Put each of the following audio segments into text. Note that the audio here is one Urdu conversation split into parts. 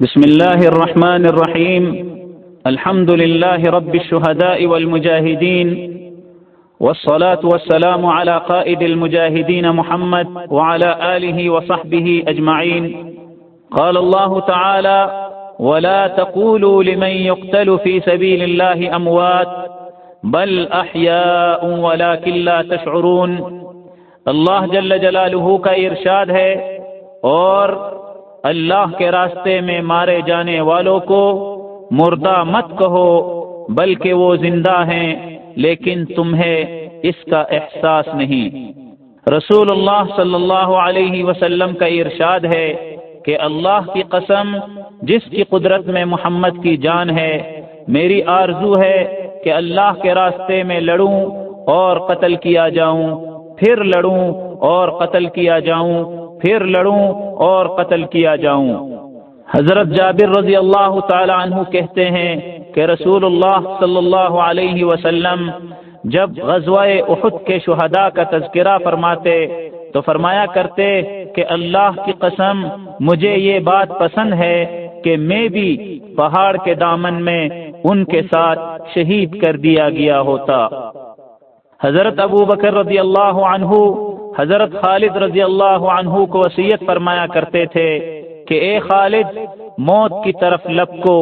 بسم الله الرحمن الرحيم الحمد لله رب الشهداء والمجاهدين والصلاة والسلام على قائد المجاهدين محمد وعلى آله وصحبه أجمعين قال الله تعالى ولا تقولوا لمن يقتل في سبيل الله أموات، بل أحياء ولكن لا تشعرون۔ اللہ جل جلالہ کا ارشاد ہے اور اللہ کے راستے میں مارے جانے والوں کو مردہ مت کہو، بلکہ وہ زندہ ہیں، لیکن تمہیں اس کا احساس نہیں۔ رسول اللہ صلی اللہ علیہ وسلم کا ارشاد ہے کہ اللہ کی قسم، جس کی قدرت میں محمد کی جان ہے، میری آرزو ہے کہ اللہ کے راستے میں لڑوں اور قتل کیا جاؤں، پھر لڑوں اور قتل کیا جاؤں۔ پھر لڑوں اور قتل کیا جاؤں۔ حضرت جابر رضی اللہ تعالی عنہ کہتے ہیں کہ رسول اللہ صلی اللہ علیہ وسلم جب غزوہ احد کے شہداء کا تذکرہ فرماتے تو فرمایا کرتے کہ اللہ کی قسم، مجھے یہ بات پسند ہے کہ میں بھی پہاڑ کے دامن میں ان کے ساتھ شہید کر دیا گیا ہوتا۔ حضرت ابو بکر رضی اللہ عنہ حضرت خالد رضی اللہ عنہ کو وسیعت فرمایا کرتے تھے کہ اے خالد، موت کی طرف لب کو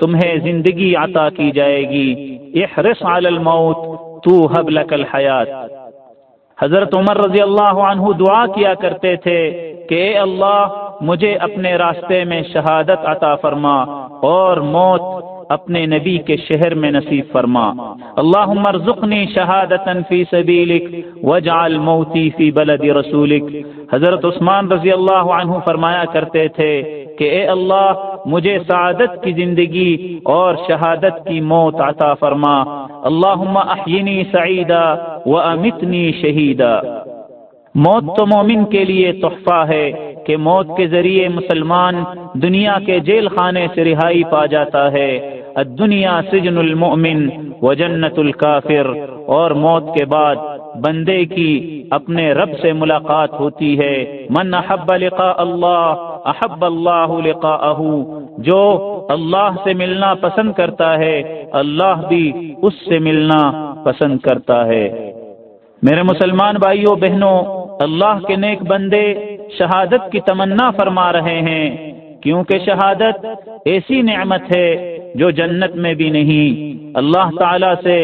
تمہیں زندگی عطا کی جائے گی۔ احرص علی الموت، تو حب لک الحیات۔ حضرت عمر رضی اللہ عنہ دعا کیا کرتے تھے کہ اے اللہ، مجھے اپنے راستے میں شہادت عطا فرما اور موت اپنے نبی کے شہر میں نصیب فرما۔ اللہ ارزقنی شہادتا فی سبیلک وجعل موتی فی بلد رسولک۔ حضرت عثمان رضی اللہ عنہ فرمایا کرتے تھے کہ اے اللہ، مجھے سعادت کی زندگی اور شہادت کی موت عطا فرما۔ اللہم احینی سعیدا و امتنی شہیدا۔ موت تو مومن کے لیے تحفہ ہے کہ موت کے ذریعے مسلمان دنیا کے جیل خانے سے رہائی پا جاتا ہے۔ الدنیا سجن المؤمن و جنت الکافر اور موت کے بعد بندے کی اپنے رب سے ملاقات ہوتی ہے۔ من احب لقاء اللہ، احب اللہ لقاءہ جو اللہ سے ملنا پسند کرتا ہے، اللہ بھی اس سے ملنا پسند کرتا ہے۔ میرے مسلمان بھائیوں بہنوں، اللہ کے نیک بندے شہادت کی تمنا فرما رہے ہیں۔ کیونکہ شہادت ایسی نعمت ہے جو جنت میں بھی نہیں، اللہ تعالی سے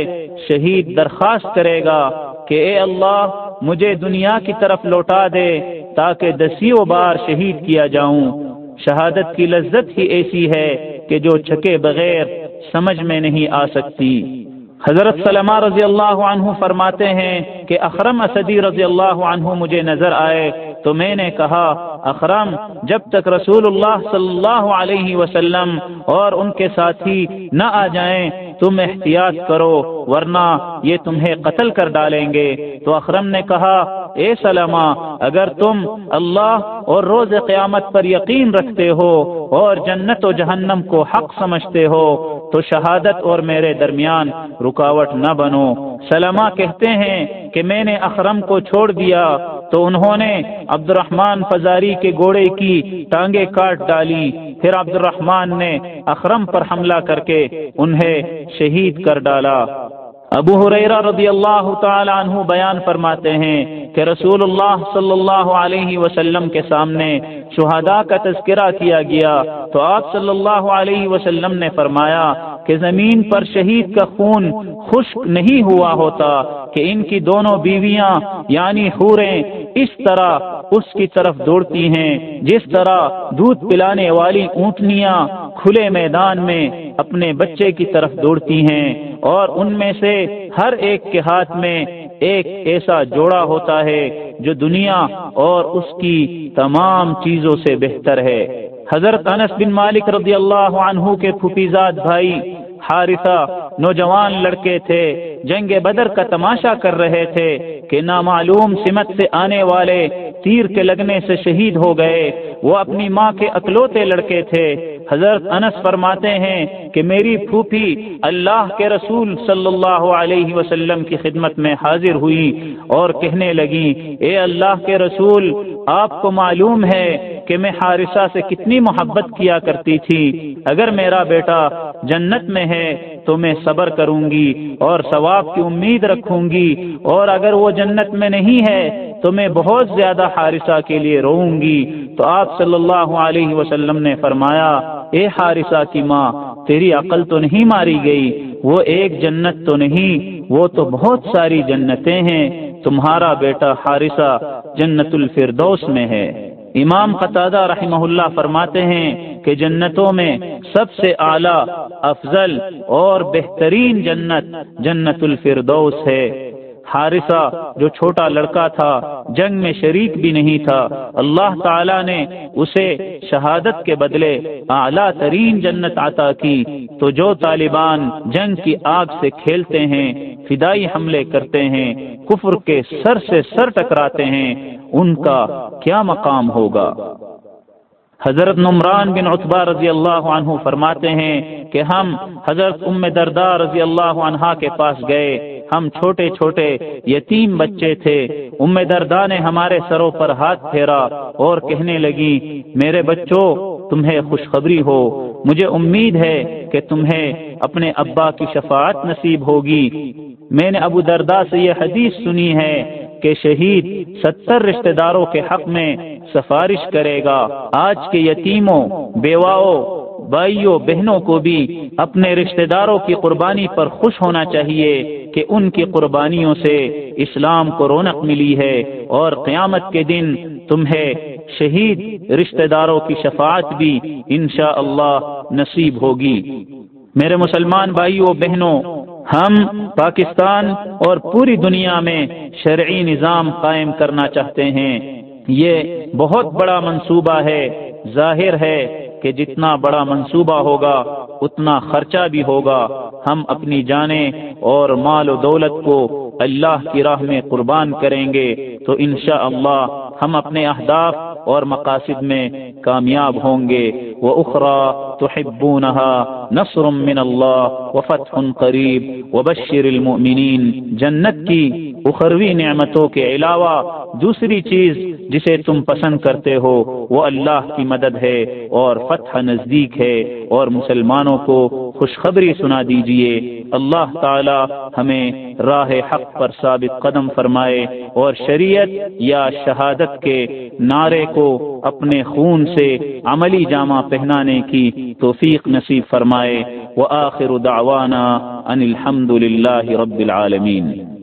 شہید درخواست کرے گا کہ اے اللہ، مجھے دنیا کی طرف لوٹا دے تاکہ دسیوں بار شہید کیا جاؤں۔ شہادت کی لذت ہی ایسی ہے کہ جو چھکے بغیر سمجھ میں نہیں آ سکتی۔ حضرت سلمہ رضی اللہ عنہ فرماتے ہیں کہ اخرم اسدی رضی اللہ عنہ مجھے نظر آئے تو میں نے کہا، اخرم، جب تک رسول اللہ صلی اللہ علیہ وسلم اور ان کے ساتھی نہ آ جائیں، تم احتیاط کرو، ورنہ یہ تمہیں قتل کر ڈالیں گے۔ تو اخرم نے کہا، اے سلمہ، اگر تم اللہ اور روز قیامت پر یقین رکھتے ہو اور جنت و جہنم کو حق سمجھتے ہو، تو شہادت اور میرے درمیان رکاوٹ نہ بنو۔ سلمہ کہتے ہیں کہ میں نے اخرم کو چھوڑ دیا تو انہوں نے عبد الرحمان فزاری کے گوڑے کی ٹانگیں کاٹ ڈالی۔ پھر عبد الرحمان نے اخرم پر حملہ کر کے انہیں شہید کر ڈالا۔ ابو حریرہ رضی اللہ تعالی عنہ بیان فرماتے ہیں کہ رسول اللہ صلی اللہ علیہ وسلم کے سامنے شہداء کا تذکرہ کیا گیا۔ تو آپ صلی اللہ علیہ وسلم نے فرمایا کہ زمین پر شہید کا خون خشک نہیں ہوا ہوتا کہ ان کی دونوں بیویاں یعنی حوریں اس طرح اس کی طرف دوڑتی ہیں، جس طرح دودھ پلانے والی اونٹنیاں کھلے میدان میں اپنے بچے کی طرف دوڑتی ہیں اور ان میں سے ہر ایک کے ہاتھ میں ایک ایسا جوڑا ہوتا ہے جو دنیا اور اس کی تمام چیزوں سے بہتر ہے۔ حضرت انس بن مالک رضی اللہ عنہ کے پھوپیزاد بھائی حارثہ نوجوان لڑکے تھے، جنگ بدر کا تماشا کر رہے تھے کہ نامعلوم سمت سے آنے والے تیر کے لگنے سے شہید ہو گئے۔ وہ اپنی ماں کے اکلوتے لڑکے تھے۔ حضرت انس فرماتے ہیں کہ میری پھوپھی اللہ کے رسول صلی اللہ علیہ وسلم کی خدمت میں حاضر ہوئی اور کہنے لگی اے اللہ کے رسول، آپ کو معلوم ہے کہ میں حارثہ سے کتنی محبت کیا کرتی تھی۔ اگر میرا بیٹا جنت میں ہے تو میں صبر کروں گی اور ثواب کی امید رکھوں گی اور اگر وہ جنت میں نہیں ہے تو میں بہت زیادہ حارثہ کے لیے روؤں گی تو آپ صلی اللہ علیہ وسلم نے فرمایا، اے حارثہ کی ماں، تیری عقل تو نہیں ماری گئی، وہ ایک جنت تو نہیں، وہ تو بہت ساری جنتیں ہیں۔ تمہارا بیٹا حارثہ جنت الفردوس میں ہے۔ امام قطادہ رحمہ اللہ فرماتے ہیں کہ جنتوں میں سب سے اعلیٰ، افضل اور بہترین جنت جنت الفردوس ہے۔ حارثہ جو چھوٹا لڑکا تھا، جنگ میں شریک بھی نہیں تھا، اللہ تعالی نے اسے شہادت کے بدلے اعلیٰ ترین جنت عطا کی۔ تو جو طالبان جنگ کی آگ سے کھیلتے ہیں، فدائی حملے کرتے ہیں، کفر کے سر سے سر ٹکراتے ہیں ان کا کیا مقام ہوگا؟ حضرت نمران بن عطبہ رضی اللہ عنہ فرماتے ہیں کہ ہم حضرت ام دردار رضی اللہ عنہا کے پاس گئے۔ ہم چھوٹے چھوٹے یتیم بچے تھے۔ ام دردا نے ہمارے سروں پر ہاتھ پھیرا اور کہنے لگی، میرے بچوں، تمہیں خوشخبری ہو۔ مجھے امید ہے کہ تمہیں اپنے ابا کی شفاعت نصیب ہوگی۔ میں نے ابو دردا سے یہ حدیث سنی ہے کہ شہید ستر رشتہ داروں کے حق میں سفارش کرے گا۔ آج کے یتیموں، بیواؤں، بھائیوں، بہنوں کو بھی اپنے رشتہ داروں کی قربانی پر خوش ہونا چاہیے کہ ان کی قربانیوں سے اسلام کو رونق ملی ہے اور قیامت کے دن تمہیں شہید رشتہ داروں کی شفاعت بھی انشاء اللہ نصیب ہوگی۔ میرے مسلمان بھائیوں، بہنوں ہم پاکستان اور پوری دنیا میں شرعی نظام قائم کرنا چاہتے ہیں۔ یہ بہت بڑا منصوبہ ہے۔ ظاہر ہے کہ جتنا بڑا منصوبہ ہوگا، اتنا خرچہ بھی ہوگا۔ ہم اپنی جانیں اور مال و دولت کو اللہ کی راہ میں قربان کریں گے۔ تو انشاءاللہ اللہ ہم اپنے اہداف اور مقاصد میں کامیاب ہوں گے وہ اخرا تو نصر من اللہ و فتح قریب و بشیر المؤمنین جنت کی اخروی نعمتوں کے علاوہ دوسری چیز جسے تم پسند کرتے ہو، وہ اللہ کی مدد ہے اور فتح نزدیک ہے اور مسلمانوں کو خوشخبری سنا دیجیے۔ اللہ تعالی ہمیں راہ حق پر ثابت قدم فرمائے اور شریعت یا شہادت کے نعرے کو اپنے خون سے عملی جامہ پہنانے کی توفیق نصیب فرمائے۔ وہ آخر دعوانا ان الحمد للہ رب العالمین۔